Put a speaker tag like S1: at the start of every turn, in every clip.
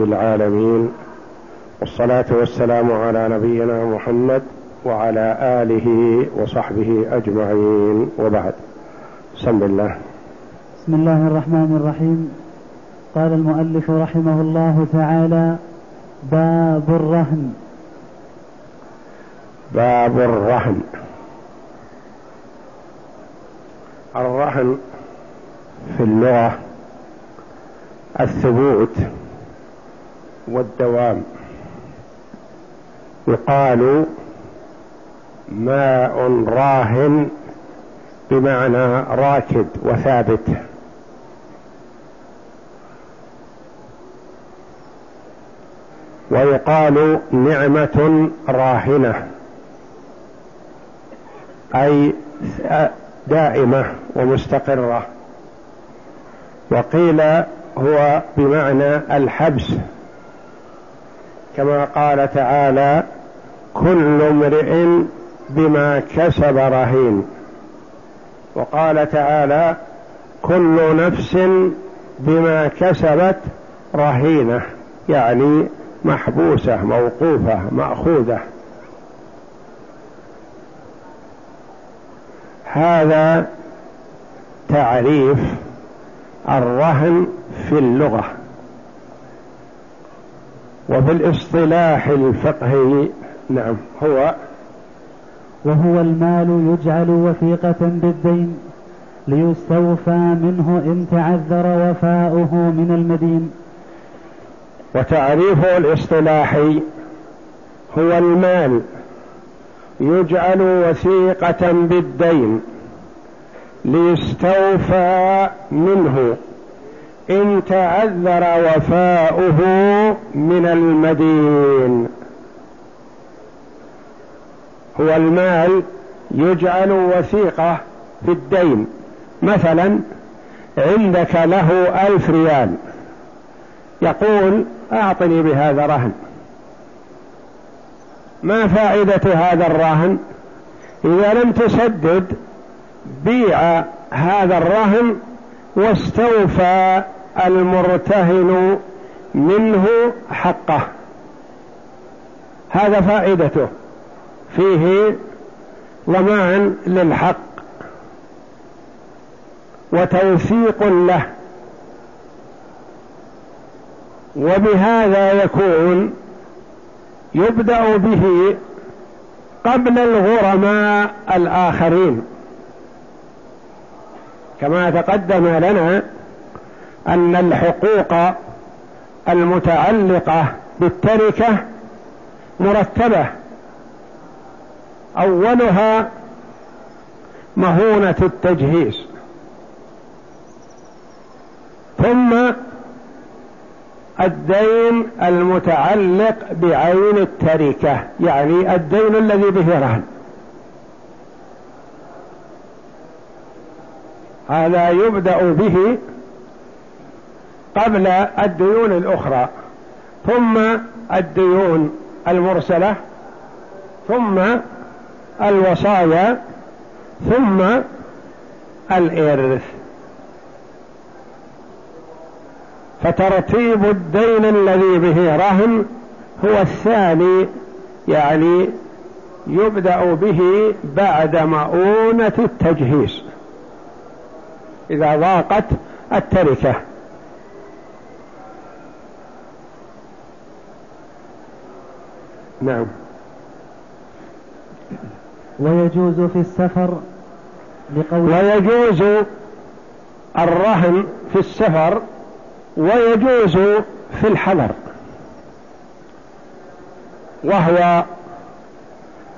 S1: رب العالمين والصلاة والسلام على نبينا محمد وعلى آله وصحبه أجمعين. وبعد. بسم الله.
S2: بسم الله الرحمن الرحيم. قال المؤلف رحمه الله تعالى باب الرهن.
S1: باب الرهن. الرهن في اللغة الثبوت. والدوام. يقال ماء راهن بمعنى راكد وثابت. ويقال نعمة راهنة أي دائمة ومستقرة. وقيل هو بمعنى الحبس. كما قال تعالى كل امرئ بما كسب رهين. وقال تعالى كل نفس بما كسبت رهينة يعني محبوسة موقوفة مأخوذة. هذا تعريف الرهن في اللغة. وفي الاصطلاح الفقهي نعم هو
S2: وهو المال يجعل وثيقة بالدين ليستوفى منه إن تعذر وفاؤه من المدين.
S1: وتعريفه الاصطلاحي هو المال يجعل وثيقة بالدين ليستوفى منه إن تعذر وفاؤه من المدين. هو المال يجعل وثيقة في الدين. مثلا عندك له ألف ريال. يقول أعطني بهذا رهن. ما فائدة هذا الرهن؟ إذا لم تسدد بيع هذا الرهن واستوفى المرتهن منه حقه. هذا فائدته. فيه ضمان للحق وتوثيق له. وبهذا يكون يبدأ به قبل الغرماء الآخرين. كما تقدم لنا أن الحقوق المتعلقة بالتركة مرتبة. أولها مهونة التجهيز. ثم الدين المتعلق بعين التركة يعني الدين الذي به رهن. هذا يبدأ به قبل الديون الأخرى ثم الديون المرسلة ثم الوصايا ثم الإرث. فترتيب الدين الذي به رهن هو الثاني يعني يبدأ به بعد مؤونة التجهيز. إذا ضاقت التركة. نعم.
S2: ويجوز في السفر
S1: لقول ويجوز الرهن في السفر ويجوز في الحضر وهو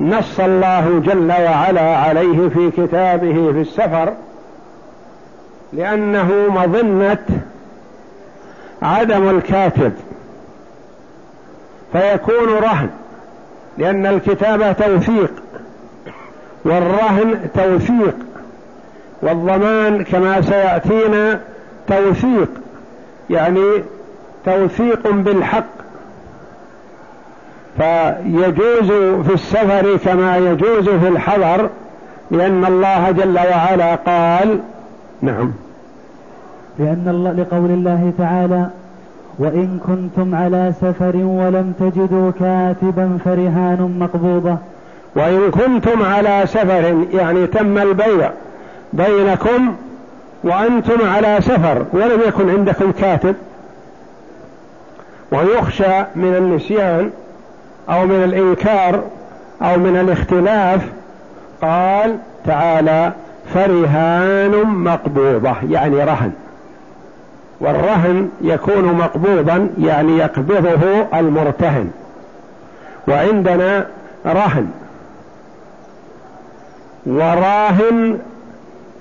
S1: نص الله جل وعلا عليه في كتابه في السفر لأنه مظنة عدم الكاتب فيكون رهن. لأن الكتابة توثيق والرهن توثيق والضمان كما سيأتينا توثيق يعني توثيق بالحق. فيجوز في السفر كما يجوز في الحضر لأن الله جل وعلا قال نعم
S2: لأن الله لقول الله تعالى وإن كنتم على سفر ولم تجدوا كاتبا فرهان مقبوضة.
S1: وإن كنتم على سفر يعني تم البيع بينكم وأنتم على سفر ولم يكن عندكم كاتب. ويخشى من النسيان أو من الإنكار أو من الاختلاف قال تعالى فرهان مقبوضة يعني رهن. والرهن يكون مقبوضا يعني يقبضه المرتهن. وعندنا رهن. وراهن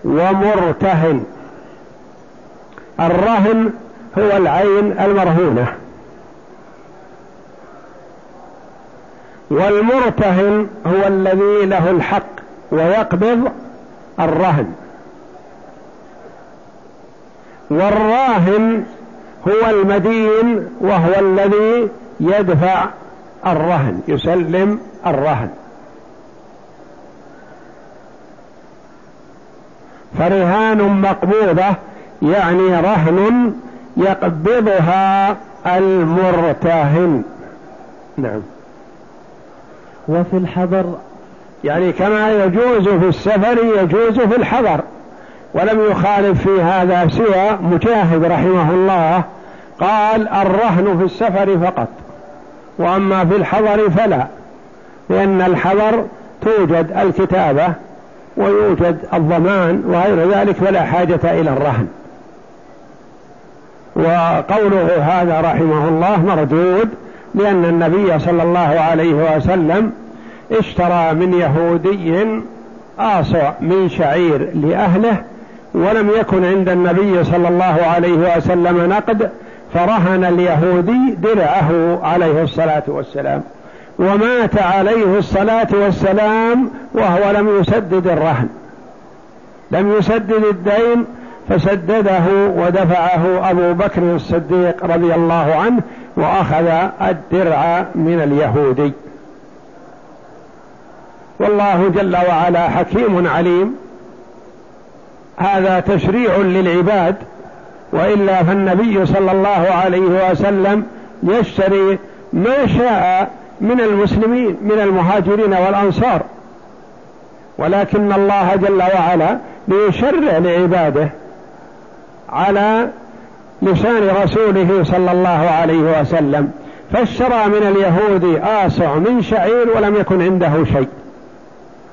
S1: ومرتهن. الرهن هو العين المرهونة. والمرتهن هو الذي له الحق ويقبض الرهن. والراهن هو المدين وهو الذي يدفع الرهن يسلم الرهن. فرهان مقبوضة يعني رهن يقبضها المرتهن. نعم.
S2: وفي الحضر
S1: يعني كما يجوز في السفر يجوز في الحضر. ولم يخالف في هذا سوى مجاهد رحمه الله قال الرهن في السفر فقط وأما في الحضر فلا لأن الحضر توجد الكتابة ويوجد الضمان وغير ذلك فلا حاجة إلى الرهن. وقوله هذا رحمه الله مردود لأن النبي صلى الله عليه وسلم اشترى من يهودي آصع من شعير لأهله ولم يكن عند النبي صلى الله عليه وسلم نقد فرهن اليهودي درعه عليه الصلاة والسلام. ومات عليه الصلاة والسلام وهو لم يسدد الرهن. لم يسدد الدين فسدده ودفعه أبو بكر الصديق رضي الله عنه وأخذ الدرع من اليهودي. والله جل وعلا حكيم عليم. هذا تشريع للعباد وإلا فالنبي صلى الله عليه وسلم يشتري ما شاء من المسلمين من المهاجرين والأنصار. ولكن الله جل وعلا ليشرع لعباده على لسان رسوله صلى الله عليه وسلم. فاشترى من اليهود آصع من شعير ولم يكن عنده شيء.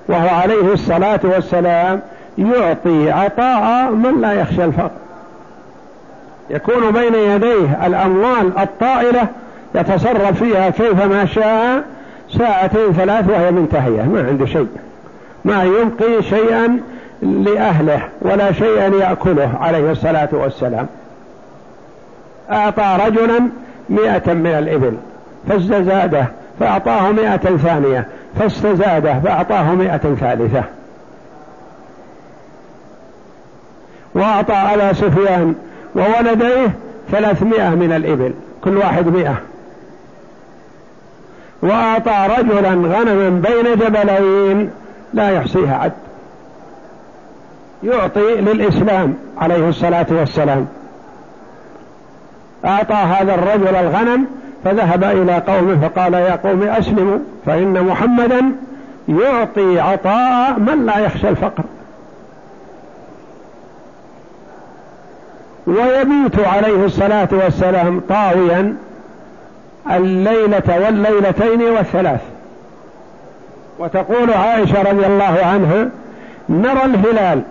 S1: وهو عليه الصلاة والسلام يعطي عطاء من لا يخشى الفقر. يكون بين يديه الأموال الطائلة يتصرف فيها كيفما شاء ساعتين ثلاث وهي منتهية ما عنده شيء. ما يبقي شيئا لأهله ولا شيئا يأكله عليه الصلاة والسلام. أعطى رجلا مئة من الإبل فازدزاده فأعطاه مئة ثانية فاستزاده فأعطاه مئة ثالثة. وأعطى على سفيان وولديه ثلاثمائة من الإبل كل واحد مئة. وأعطى رجلا غنما بين جبلين لا يحصيها عد. يعطي للإسلام عليه الصلاة والسلام. أعطى هذا الرجل الغنم فذهب إلى قومه فقال يا قوم أسلموا فإن محمدا يعطي عطاء من لا يخشى الفقر. ويبيت عليه الصلاة والسلام طاويا الليلة والليلتين والثلاث. وتقول عائشة رضي الله عنها نرى الهلال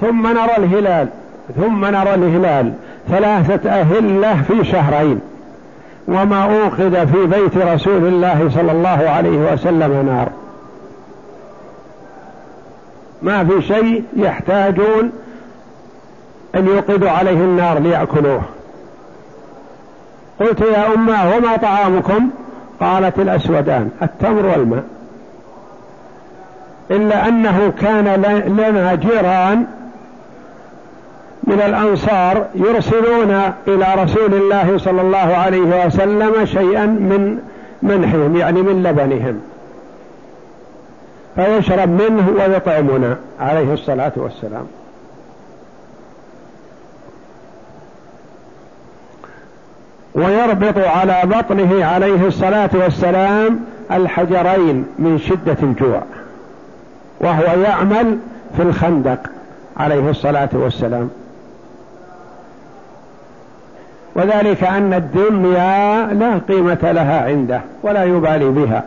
S1: ثم نرى الهلال ثم نرى الهلال ثلاثة أهلة في شهرين. وما أوقد في بيت رسول الله صلى الله عليه وسلم نار. ما في شيء يحتاجون أن يوقدوا عليه النار ليأكلوه. قلت يا أمة وما طعامكم؟ قالت الأسودان التمر والماء. إلا أنه كان لنا جيران من الأنصار يرسلون إلى رسول الله صلى الله عليه وسلم شيئا من منحهم يعني من لبنهم. فيشرب منه ويطعمنا عليه الصلاة والسلام. ويربط على بطنه عليه الصلاة والسلام الحجرين من شدة الجوع وهو يعمل في الخندق عليه الصلاة والسلام. وذلك أن الدنيا لا قيمة لها عنده ولا يبالي بها.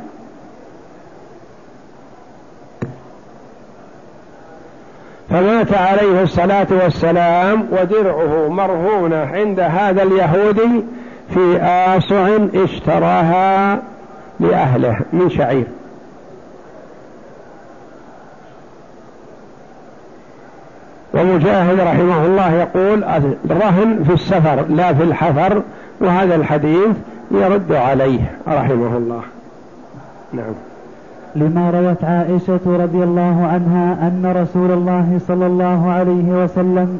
S1: فمات عليه الصلاة والسلام ودرعه مرهونة عند هذا اليهودي في آصع اشتراها لأهله من شعير. ومجاهد رحمه الله يقول الرهن في السفر لا في الحفر وهذا الحديث يرد عليه رحمه الله. نعم.
S2: لما روت عائشة رضي الله عنها أن رسول الله صلى الله عليه وسلم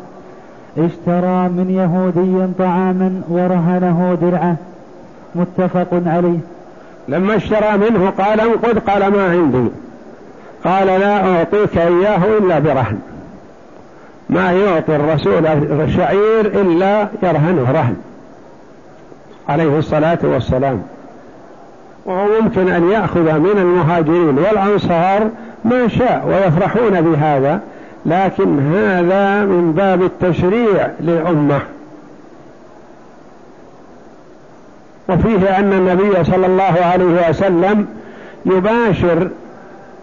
S2: اشترى من يهودي طعاما ورهنه درعة. متفق عليه.
S1: لما اشترى منه قال انقذ قال ما عندي. قال لا أعطيك إياه إلا برهن. ما يعطي الرسول الشعير إلا يرهنه رهن. عليه الصلاة والسلام. وهو ممكن أن يأخذ من المهاجرين والأنصار ما شاء ويفرحون بهذا. لكن هذا من باب التشريع للأمة. وفيه أن النبي صلى الله عليه وسلم يباشر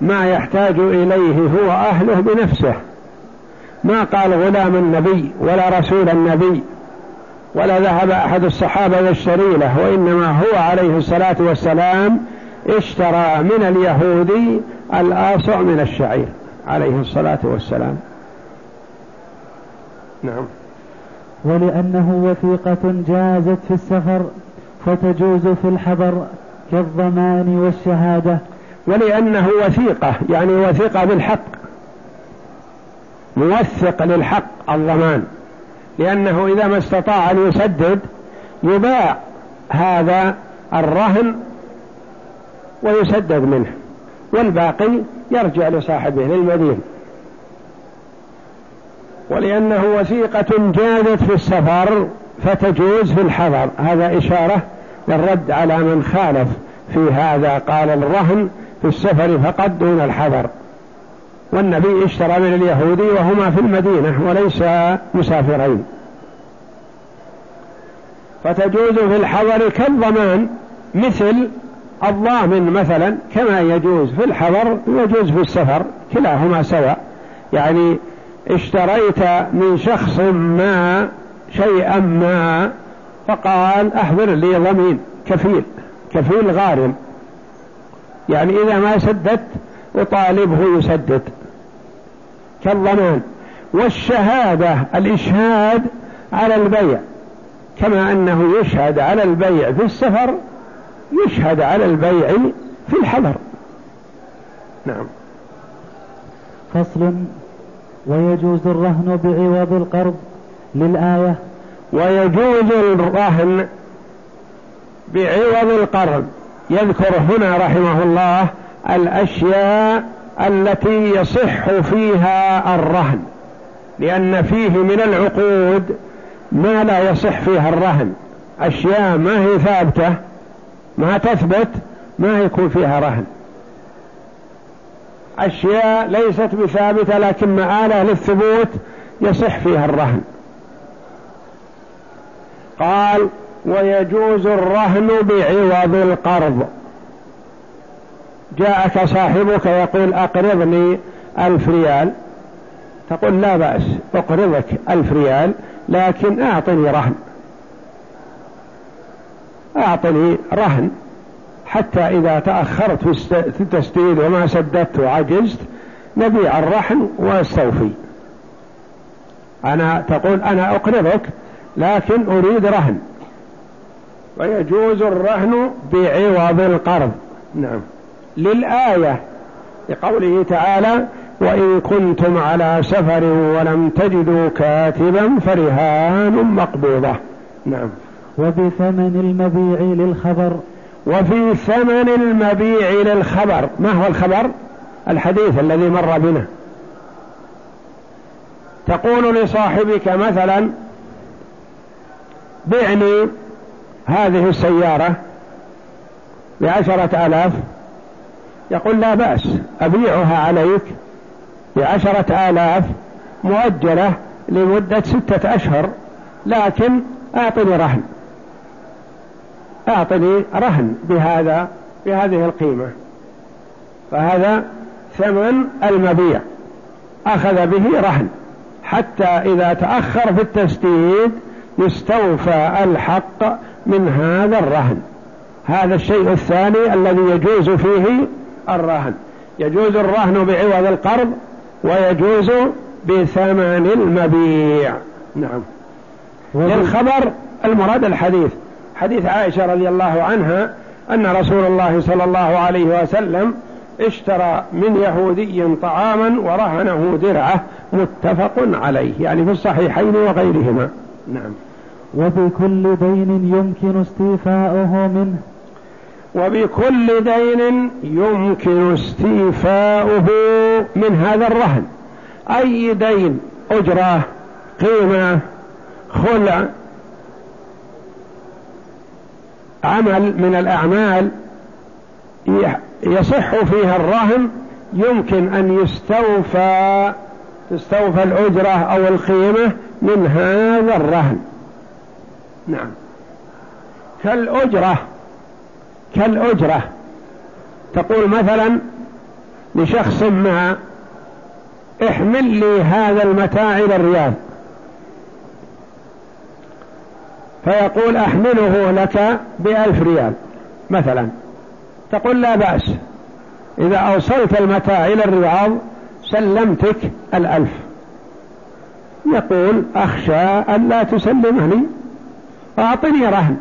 S1: ما يحتاج إليه هو أهله بنفسه. ما قال غلام النبي ولا رسول النبي ولا ذهب أحد الصحابة يشتري له وإنما هو عليه الصلاة والسلام اشترى من اليهودي الآصع من الشعير. عليه الصلاة والسلام. نعم.
S2: ولأنه وثيقة جازت في السفر فتجوز في الحضر كالضمان والشهادة.
S1: ولأنه وثيقة يعني وثيقة بالحق. موثق للحق الضمان. لأنه إذا ما استطاع أن يسدد يباع هذا الرهن ويسدد منه. والباقي يرجع لصاحبه للمدين. ولأنه وثيقة جازت في السفر فتجوز في الحضر. هذا إشارة للرد على من خالف في هذا. قال الرهن في السفر فقط دون الحضر. والنبي اشترى من اليهودي وهما في المدينة وليس مسافرين. فتجوز في الحضر كالضمان مثل الضامن مثلا كما يجوز في الحضر يجوز في السفر كلاهما سواء. يعني اشتريت من شخص ما شيئا ما فقال احضر لي ضمين كفيل كفيل غارم. يعني إذا ما سددت أطالبه يسدد كالضمان. والشهادة الإشهاد على البيع كما أنه يشهد على البيع في السفر يشهد على البيع في الحضر نعم.
S2: فصل. ويجوز الرهن بعوض القرض للآية.
S1: ويجوز الرهن بعوض القرض. يذكر هنا رحمه الله الأشياء التي يصح فيها الرهن. لأن فيه من العقود ما لا يصح فيها الرهن. أشياء ما هي ثابتة. ما تثبت ما يكون فيها رهن. أشياء ليست بثابتة لكن مآلة للثبوت يصح فيها الرهن. قال ويجوز الرهن بعوض القرض. جاءك صاحبك يقول أقرضني ألف ريال. تقول لا بأس أقرضك ألف ريال لكن أعطني رهن. أعطني رهن. حتى إذا تأخرت في التسديد وما سددت وعجزت نبيع الرهن وأستوفي. أنا تقول أنا أقرضك لكن أريد رهن. ويجوز الرهن بعوض القرض. نعم. للآية. لقوله تعالى وإن كنتم على سفر ولم تجدوا كاتبا فرهان مقبوضة. نعم.
S2: وبثمن المبيع للخبر.
S1: وفي ثمن المبيع للخبر. ما هو الخبر؟ الحديث الذي مر بنا. تقول لصاحبك مثلا بعني هذه السيارة بعشرة آلاف. يقول لا بأس أبيعها عليك بعشرة آلاف مؤجلة لمدة ستة أشهر لكن أعطني رهن. أعطني رهن بهذا بهذه القيمة. فهذا ثمن المبيع. أخذ به رهن. حتى إذا تأخر في التسديد يستوفى الحق من هذا الرهن. هذا الشيء الثاني الذي يجوز فيه الرهن. يجوز الرهن بعوض القرض ويجوز بثمن المبيع. نعم. للخبر المراد الحديث. حديث عائشة رضي الله عنها أن رسول الله صلى الله عليه وسلم اشترى من يهودي طعاما ورهنه درعة متفق عليه يعني في الصحيحين وغيرهما. نعم.
S2: وبكل دين يمكن استيفاؤه منه.
S1: وبكل دين يمكن استيفاؤه من هذا الرهن. أي دين؟ أجرة قيمة خلع عمل من الأعمال يصح فيها الرهن يمكن أن يستوفى تستوفى الأجرة أو القيمة من هذا الرهن نعم. كالأجرة كالأجرة. تقول مثلا لشخص ما احمل لي هذا المتاع إلى الرياض. فيقول أحمله لك بألف ريال مثلا. تقول لا بأس. إذا أوصلت المتاع إلى الرياض سلمتك الألف. يقول أخشى أن لا تسلمني. أعطني رهن.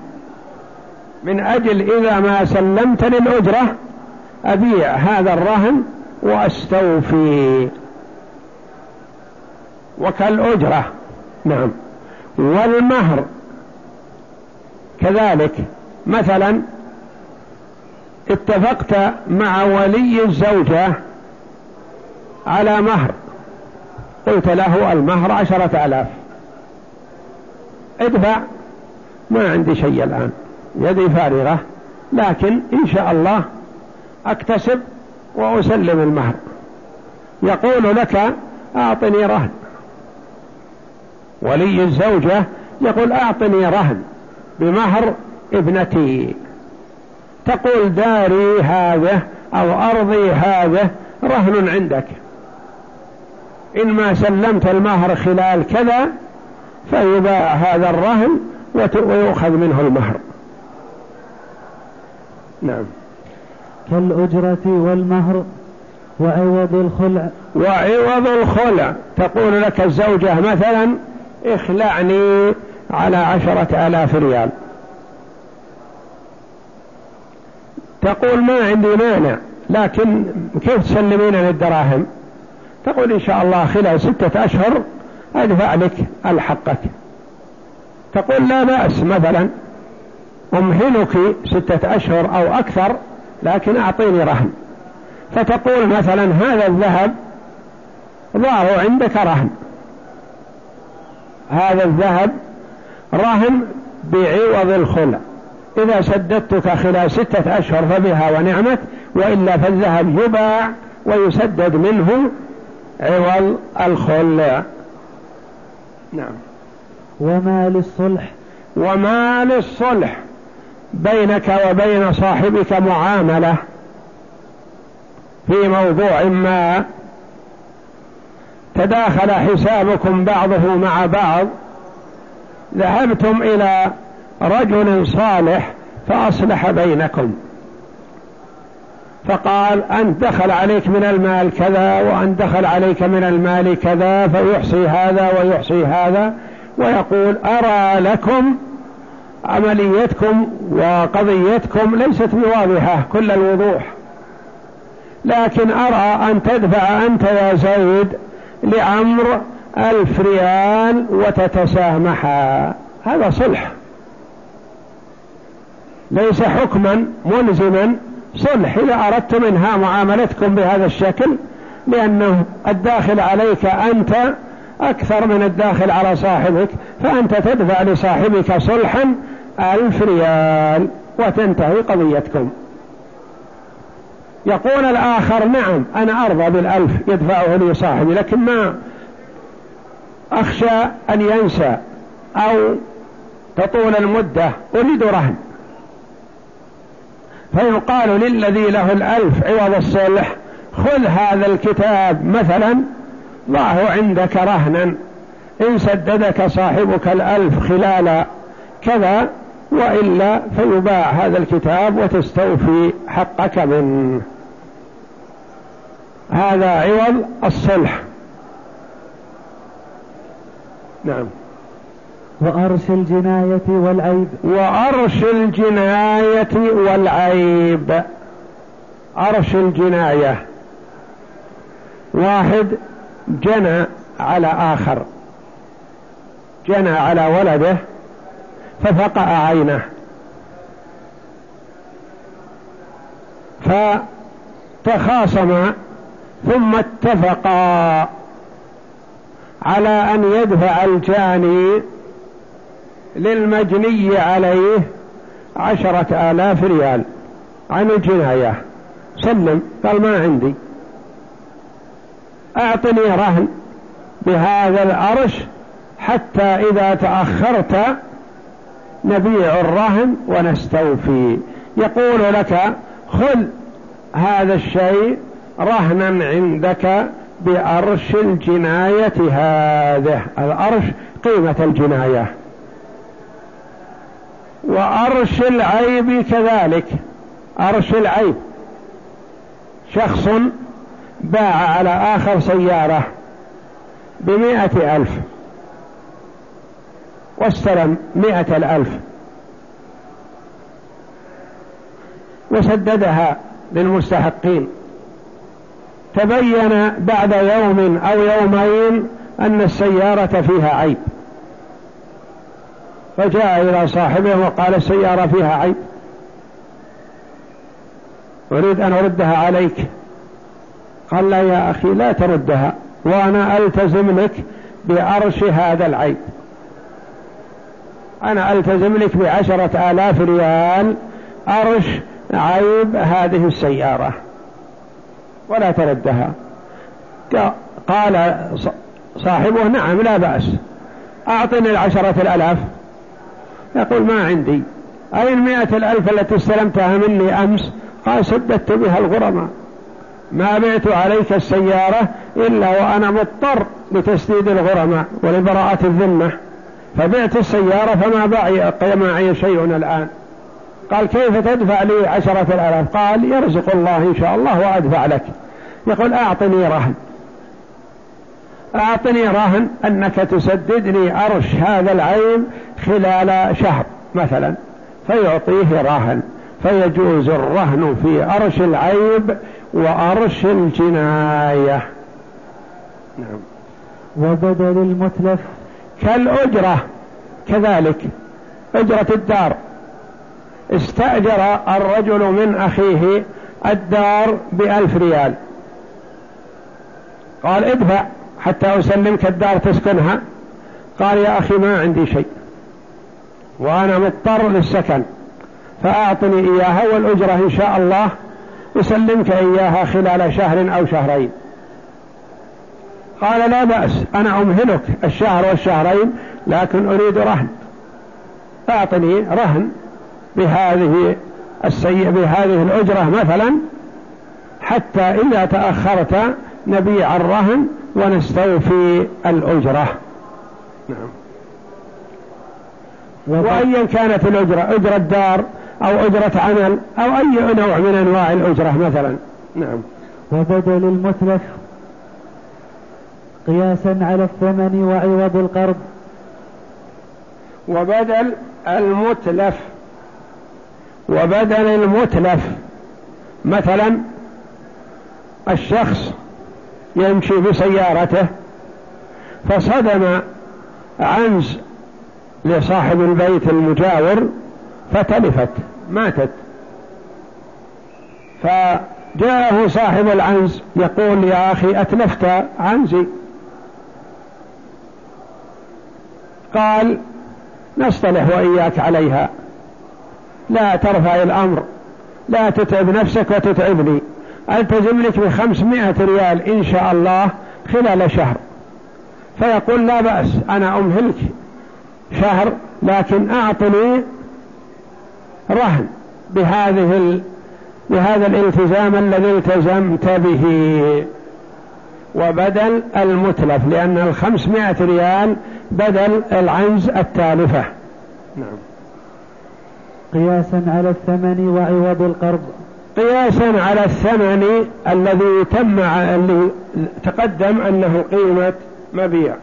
S1: من أجل إذا ما سلمتني الأجرة أبيع هذا الرهن وأستوفي. وكالأجرة. نعم. والمهر. كذلك مثلا اتفقت مع ولي الزوجة على مهر. قلت له المهر عشرة آلاف. ادفع. ما عندي شيء الآن. يدي فارغة. لكن إن شاء الله أكتسب وأسلم المهر. يقول لك أعطني رهن. ولي الزوجة يقول أعطني رهن. بمهر ابنتي. تقول داري هذا أو أرضي هذا رهن عندك. إن ما سلمت المهر خلال كذا فيباع هذا الرهن ويؤخذ منه المهر. نعم.
S2: كالأجرة والمهر وعوض الخلع.
S1: وعوض الخلع. تقول لك الزوجة مثلا اخلعني على عشرة آلاف ريال. تقول ما عندي مانع لكن كيف تسلمين الدراهم تقول إن شاء الله خلال ستة أشهر أدفع لك الحقك. تقول لا بأس مثلا أمهلك ستة أشهر أو أكثر لكن أعطيني رهن. فتقول مثلا هذا الذهب ضعه عندك رهن. هذا الذهب رهن بعوض الخلع. إذا سددتك خلال ستة أشهر فبها ونعمت وإلا فالذهب يباع ويسدد منه عوض الخلع. نعم.
S2: وما للصلح؟
S1: وما للصلح؟ بينك وبين صاحبك معاملة في موضوع ما تداخل حسابكم بعضه مع بعض ذهبتم إلى رجل صالح فأصلح بينكم. فقال أنت دخل عليك من المال كذا وأن دخل عليك من المال كذا فيحصي هذا ويحصي هذا ويقول أرى لكم عمليتكم وقضيتكم ليست بواضحة كل الوضوح. لكن أرى أن تدفع أنت يا زيد لعمر ألف ريال وتتسامحا. هذا صلح. ليس حكما ملزما. صلح. إذا أردت منها معاملتكم بهذا الشكل لأنه الداخل عليك أنت أكثر من الداخل على صاحبك فأنت تدفع لصاحبك صلحا ألف ريال وتنتهي قضيتكم. يقول الآخر نعم أنا أرضى بالألف يدفعه لي صاحبي لكن ما أخشى أن ينسى أو تطول المدة أريد رهن. فيقال للذي له الألف عوض الصلح خذ هذا الكتاب مثلا ضعه عندك رهنا. إن سددك صاحبك الألف خلال كذا وإلا فيباع هذا الكتاب وتستوفي حقك منه. هذا عوض الصلح.
S2: نعم. وأرش الجناية والعيب.
S1: وأرش الجناية والعيب. أرش الجناية. واحد جنى على آخر. جنى على ولده ففقع عينه. فتخاصم ثم اتفقا. على أن يدفع الجاني للمجني عليه عشرة آلاف ريال. عن الجناية. سلم. قال ما عندي. أعطني رهن بهذا العرش حتى إذا تأخرت نبيع الرهن ونستوفي. يقول لك خذ هذا الشيء رهنا عندك بأرش الجناية هذه. الأرش قيمة الجناية. وأرش العيب كذلك. أرش العيب. شخص باع على آخر سيارة بمائة ألف. واستلم مائة الألف. وسددها للمستحقين. تبين بعد يوم أو يومين أن السيارة فيها عيب. فجاء إلى صاحبه وقال السيارة فيها عيب. أريد أن أردها عليك. قال لا يا أخي لا تردها وأنا ألتزم لك بأرش هذا العيب. أنا ألتزم لك بعشرة آلاف ريال أرش عيب هذه السيارة. ولا تردها. قال صاحبه نعم لا بأس. أعطني العشرة الألاف يقول ما عندي. أين مئة الألف التي استلمتها مني أمس؟ قال سددت بها الغرماء. ما بعت عليك السيارة إلا وأنا مضطر لتسديد الغرماء ولبراءة الذمة. فبعت السيارة فما معي شيء الآن. قال كيف تدفع لي عشرة الألاف؟ قال يرزق الله إن شاء الله وأدفع لك. يقول أعطني رهن. أعطني رهن أنك تسددني أرش هذا العين خلال شهر مثلا. فيعطيه رهن. فيجوز الرهن في أرش العيب وأرش الجناية.
S2: نعم. وبدل المتلف.
S1: كالأجرة. كذلك. أجرة الدار. استأجر الرجل من أخيه الدار بألف ريال. قال ادفع حتى أسلمك الدار تسكنها. قال يا أخي ما عندي شيء. وأنا مضطر للسكن. فأعطني إياها والأجرة إن شاء الله. أسلمك إياها خلال شهر أو شهرين. قال لا بأس أنا أمهلك الشهر والشهرين لكن أريد رهن. أعطني رهن بهذه السيء بهذه الأجرة مثلا حتى إذا تأخرت نبيع الرهن ونستوفي الأجرة. نعم. وأيا كانت الأجرة أجرة دار أو أجرة عمل أو أي نوع من أنواع الأجرة مثلا. نعم.
S2: وبدل المتلف قياسا على الثمن وعوض القرض.
S1: وبدل المتلف وبدل المتلف مثلا الشخص يمشي بسيارته فصدم عنز لصاحب البيت المجاور فتلفت ماتت. فجاءه صاحب العنز يقول يا أخي أتلفت عنزي. قال نصطلح وإياك عليها. لا ترفع الأمر لا تتعب نفسك وتتعبني. ألتزم لك بخمسمائة ريال إن شاء الله خلال شهر. فيقول لا بأس أنا أمهلك شهر لكن أعطني رهن بهذه ال... بهذا الالتزام الذي التزمت به. وبدل المتلف لأن الخمسمائة ريال بدل العنز التالفة. نعم.
S2: قياسا على الثمن وعوض القرض.
S1: قياسا على الثمن الذي تم اللي تقدم أنه قيمة مبيع.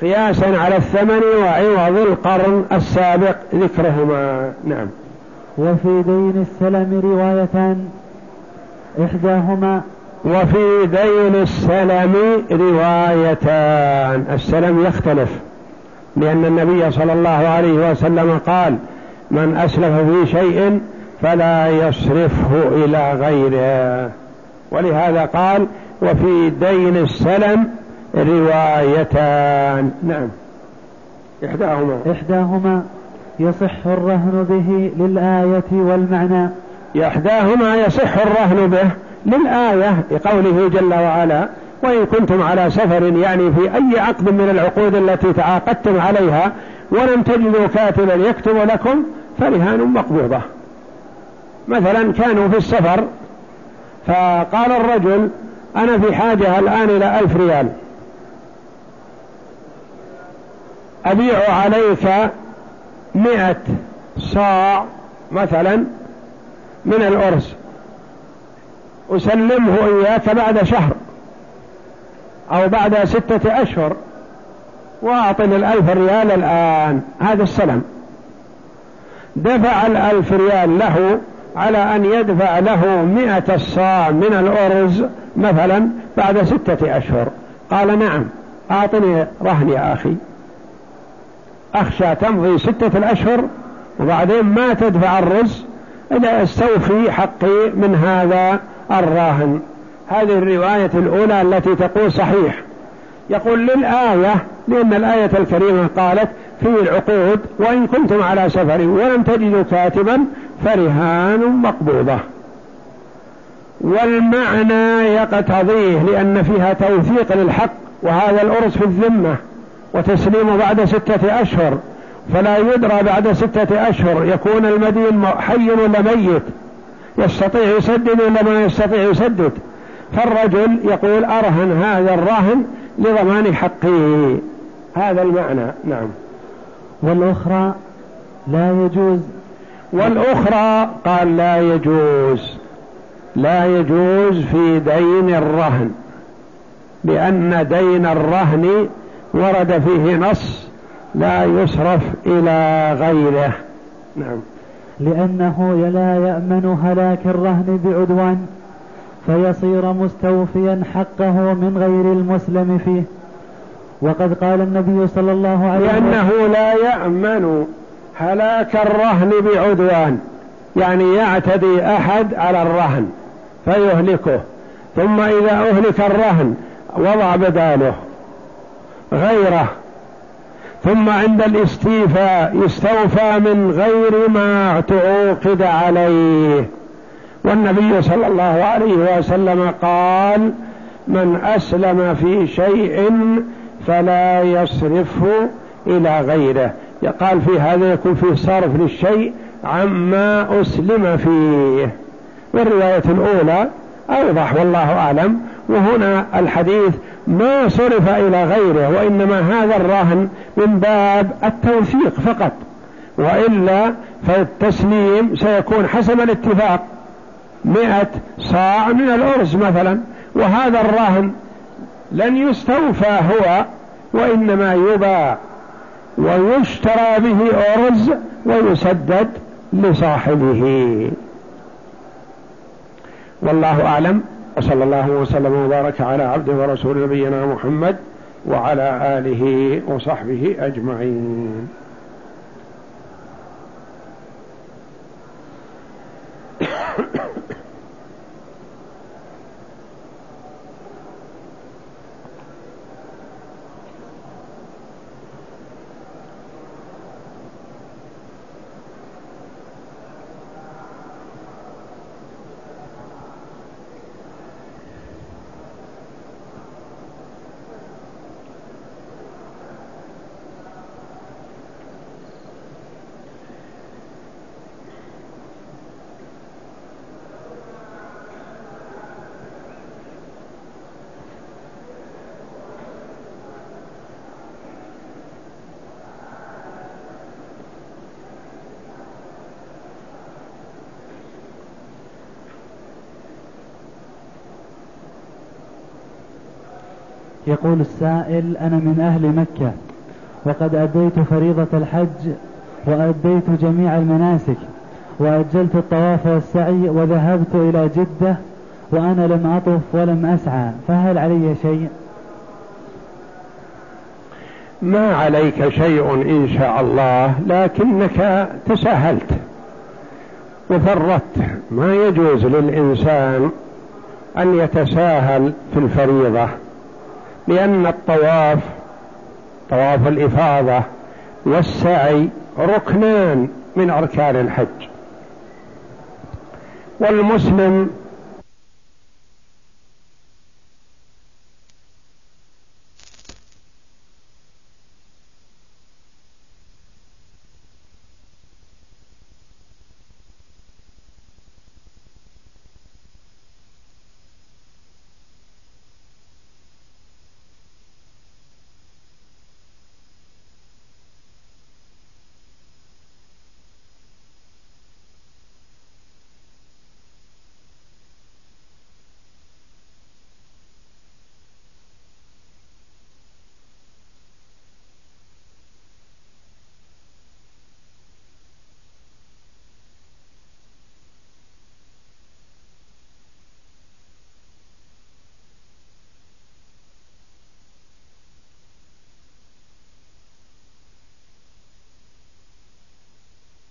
S1: قياسا على الثمن وعوض القرن السابق ذكرهما. نعم.
S2: وفي دين السلم روايتان إحداهما
S1: وفي دين السلم روايتان. السلم يختلف لأن النبي صلى الله عليه وسلم قال من أسلف في شيء فلا يصرفه إلى غيره. ولهذا قال وفي دين السلم روايتان. نعم. إحداهما.
S2: إحداهما يصح الرهن به للآية والمعنى.
S1: إحداهما يصح الرهن به للآية لقوله جل وعلا وإن كنتم على سفر يعني في أي عقد من العقود التي تعاقدتم عليها ولم تجدوا كاتبا يكتب لكم فرهان مقبوضة. مثلا كانوا في السفر فقال الرجل أنا في حاجة الآن إلى ألف ريال. أبيع عليك مئة صاع مثلا من الأرز. أسلمه إياك بعد شهر أو بعد ستة أشهر وأعطني الألف ريال الآن. هذا السلم دفع الألف ريال له على أن يدفع له مئة الصاع من الأرز مثلا بعد ستة أشهر. قال نعم أعطني رهن يا أخي. أخشى تمضي ستة الأشهر وبعدين ما تدفع الرز إذا استوفي حقي من هذا الراهن. هذه الرواية الأولى التي تقول صحيح. يقول للآية لأن الآية الكريمة قالت في العقود وإن كنتم على سفر ولم تجدوا كاتبا فرهان مقبوضة. والمعنى يقتضيه لأن فيها توثيق للحق وهذا الأرز في الذمة وتسليم بعد ستة أشهر. فلا يدرى بعد ستة أشهر يكون المدين حي ولا ميت. يستطيع يسدد ولا ما يستطيع يسدد. فالرجل يقول أرهن هذا الرهن لضمان حقه. هذا المعنى نعم.
S2: والأخرى لا يجوز.
S1: والأخرى قال لا يجوز. لا يجوز في دين الرهن لأن دين الرهن ورد فيه نص لا يصرف إلى غيره. نعم.
S2: لأنه لا يأمن هلاك الرهن بعدوان فيصير مستوفيا حقه من غير المسلم فيه. وقد قال النبي صلى الله عليه
S1: وسلم لأنه لا يأمن هلاك الرهن بعدوان. يعني يعتدي أحد على الرهن فيهلكه. ثم إذا أهلك الرهن وضع بداله غيره. ثم عند الاستيفاء يستوفى من غير ما تعوقد عليه. والنبي صلى الله عليه وسلم قال من أسلم في شيء فلا يصرفه إلى غيره. قال في هذا يكون فيه صرف للشيء عما أسلم فيه. والرواية الأولى أوضح والله أعلم. وهنا الحديث ما صرف إلى غيره وإنما هذا الرهن من باب التوثيق فقط. وإلا فالتسليم سيكون حسب الاتفاق. مئة صاع من الأرز مثلا. وهذا الرهن لن يستوفى هو وإنما يباع ويشترى به أرز ويسدد لصاحبه. والله أعلم وصلى الله وسلم وبارك على عبده ورسول نبينا محمد وعلى آله وصحبه أجمعين.
S2: يقول السائل أنا من أهل مكة وقد أديت فريضة الحج وأديت جميع المناسك وأجلت الطواف والسعي وذهبت إلى جدة وأنا لم أطف ولم أسعى فهل علي شيء؟
S1: ما عليك شيء إن شاء الله لكنك تساهلت وفرطت. ما يجوز للإنسان أن يتساهل في الفريضة؟ لأن الطواف طواف الإفاضة والسعي ركنان من أركان الحج. والمسلم